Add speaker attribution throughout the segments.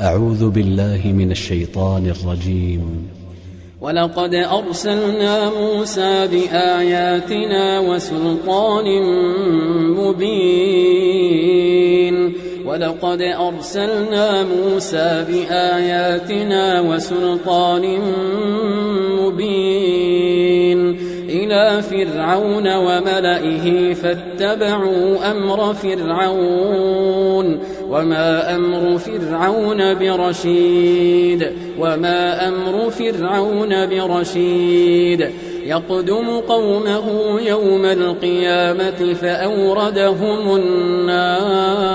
Speaker 1: أعوذ بالله من الشيطان الرجيم.
Speaker 2: ولقد أرسلنا موسى بآياتنا وسلطان مبين. ولقد أرسلنا موسى بآياتنا وسلطان مبين. فرعون وملئه فاتبعوا أمر فرعون وما أمر فرعون برشيد وما أمر فرعون برشيد يقدم قومه يوم القيامة فأوردهم النار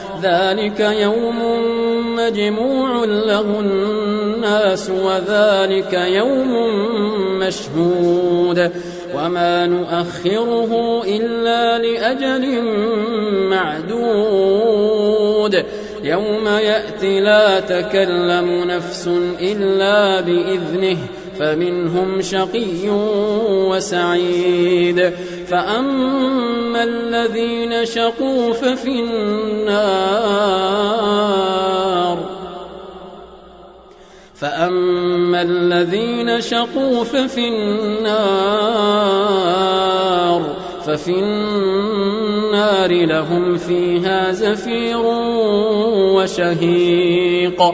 Speaker 2: ذلك يوم مجموع له الناس وذلك يوم مشهود وما نؤخره إلا لأجل معدود يوم يأتي لا تكلم نفس إلا بإذنه فمنهم شقي وسعيد. فأما الذين شقوا ففي النار. فأما الذين شقوا ففي النار. ففي النار لهم فيها زفير وشهيق.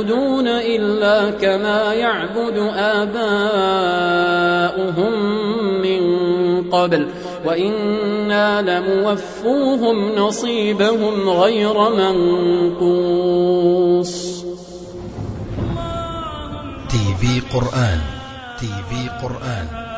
Speaker 2: يعبدون إلا كما يعبد آباؤهم من قبل وإنا لموفوهم نصيبهم غير منقوص.
Speaker 3: تي في قرآن. تي في قرآن.